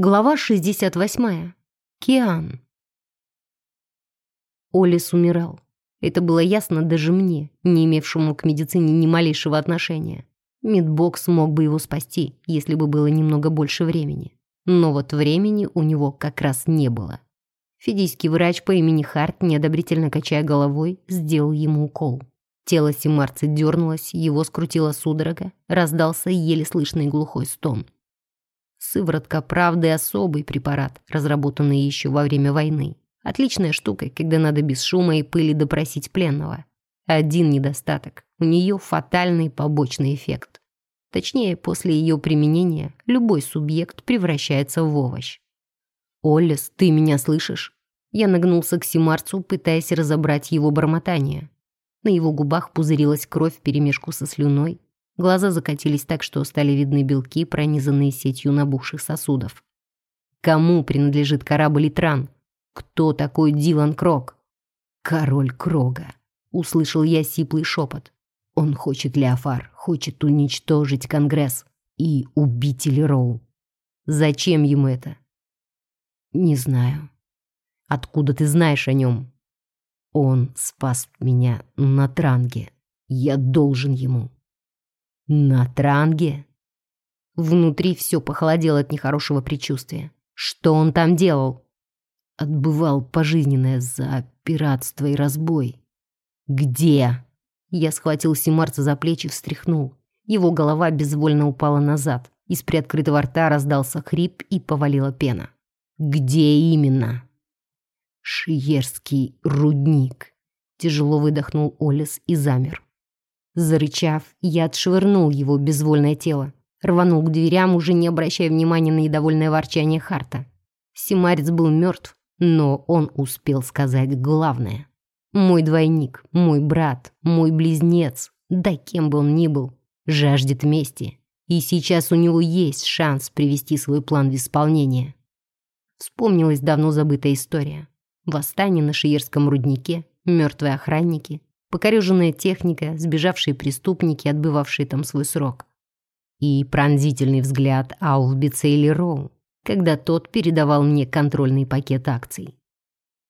Глава 68. Киан. Олис умирал. Это было ясно даже мне, не имевшему к медицине ни малейшего отношения. Мидбокс мог бы его спасти, если бы было немного больше времени. Но вот времени у него как раз не было. Фидийский врач по имени Харт, неодобрительно качая головой, сделал ему укол. Тело Симарца дернулось, его скрутила судорога, раздался еле слышный глухой стон – Сыворотка правды особый препарат, разработанный еще во время войны. Отличная штука, когда надо без шума и пыли допросить пленного. Один недостаток. У нее фатальный побочный эффект. Точнее, после ее применения любой субъект превращается в овощ. «Олес, ты меня слышишь?» Я нагнулся к Симарцу, пытаясь разобрать его бормотание. На его губах пузырилась кровь вперемешку со слюной, Глаза закатились так, что стали видны белки, пронизанные сетью набухших сосудов. Кому принадлежит корабль Итран? Кто такой Дилан Крог? Король Крога. Услышал я сиплый шепот. Он хочет Леофар, хочет уничтожить Конгресс и убить Элероу. Зачем ему это? Не знаю. Откуда ты знаешь о нем? Он спас меня на Транге. Я должен ему. На Транге? Внутри все похолодело от нехорошего предчувствия. Что он там делал? Отбывал пожизненное за пиратство и разбой. Где? Я схватил Симарца за плечи и встряхнул. Его голова безвольно упала назад. Из приоткрытого рта раздался хрип и повалила пена. «Где именно?» «Шиерский рудник», — тяжело выдохнул Олес и замер. Зарычав, я отшвырнул его безвольное тело. Рванул к дверям, уже не обращая внимания на недовольное ворчание Харта. Симарец был мертв, но он успел сказать главное. Мой двойник, мой брат, мой близнец, да кем бы он ни был, жаждет мести. И сейчас у него есть шанс привести свой план в исполнение. Вспомнилась давно забытая история. Восстание на Шиерском руднике, мертвые охранники, покореженная техника, сбежавшие преступники, отбывавшие там свой срок. И пронзительный взгляд Аулбица или Роу, когда тот передавал мне контрольный пакет акций.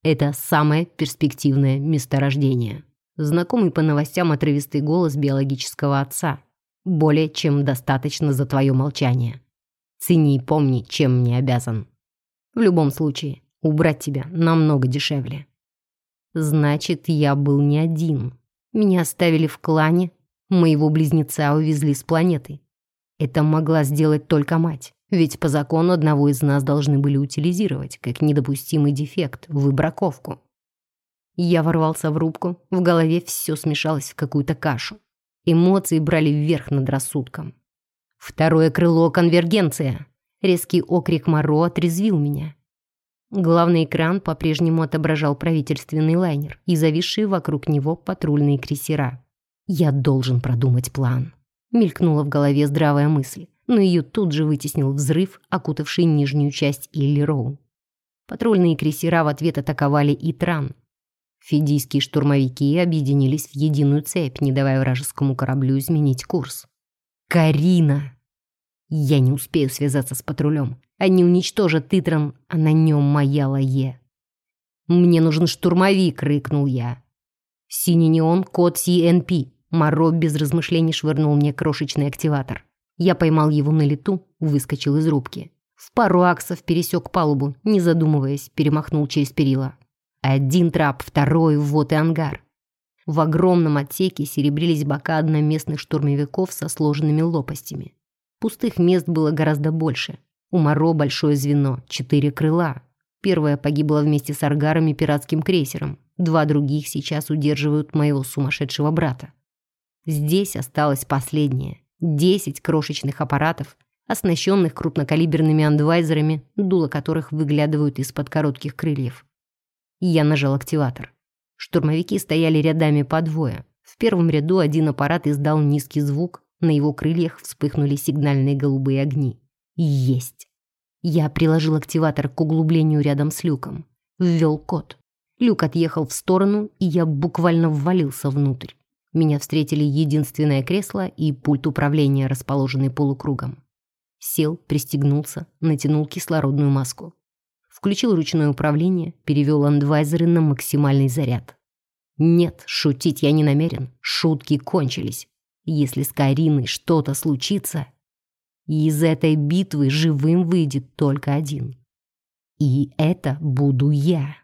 Это самое перспективное месторождение. Знакомый по новостям отрывистый голос биологического отца. Более чем достаточно за твое молчание. Цени и помни, чем мне обязан. В любом случае, убрать тебя намного дешевле. Значит, я был не один. Меня оставили в клане, моего близнеца увезли с планеты. Это могла сделать только мать, ведь по закону одного из нас должны были утилизировать, как недопустимый дефект, выбраковку. Я ворвался в рубку, в голове все смешалось в какую-то кашу. Эмоции брали вверх над рассудком. Второе крыло — конвергенция. Резкий окрик Моро отрезвил меня. Главный экран по-прежнему отображал правительственный лайнер и зависшие вокруг него патрульные крейсера. «Я должен продумать план», — мелькнула в голове здравая мысль, но ее тут же вытеснил взрыв, окутавший нижнюю часть Илли Роу. Патрульные крейсера в ответ атаковали и Тран. Фидийские штурмовики объединились в единую цепь, не давая вражескому кораблю изменить курс. «Карина!» Я не успею связаться с патрулем. Они уничтожат Титран, а на нем моя Лае. «Мне нужен штурмовик!» — рыкнул я. «Синий неон, код CNP». Моро без размышлений швырнул мне крошечный активатор. Я поймал его на лету, выскочил из рубки. В пару аксов пересек палубу, не задумываясь, перемахнул через перила. Один трап, второй, вот и ангар. В огромном отсеке серебрились бока одноместных штурмовиков со сложенными лопастями. Пустых мест было гораздо больше. У Моро большое звено, четыре крыла. Первое погибло вместе с аргаром и пиратским крейсером. Два других сейчас удерживают моего сумасшедшего брата. Здесь осталось последнее. Десять крошечных аппаратов, оснащенных крупнокалиберными андвайзерами, дула которых выглядывают из-под коротких крыльев. Я нажал активатор. Штурмовики стояли рядами по двое. В первом ряду один аппарат издал низкий звук, на его крыльях вспыхнули сигнальные голубые огни. Есть. Я приложил активатор к углублению рядом с люком. Ввел код. Люк отъехал в сторону, и я буквально ввалился внутрь. Меня встретили единственное кресло и пульт управления, расположенный полукругом. Сел, пристегнулся, натянул кислородную маску. Включил ручное управление, перевел андвайзеры на максимальный заряд. Нет, шутить я не намерен. Шутки кончились. Если с Кариной что-то случится, из этой битвы живым выйдет только один. И это буду я.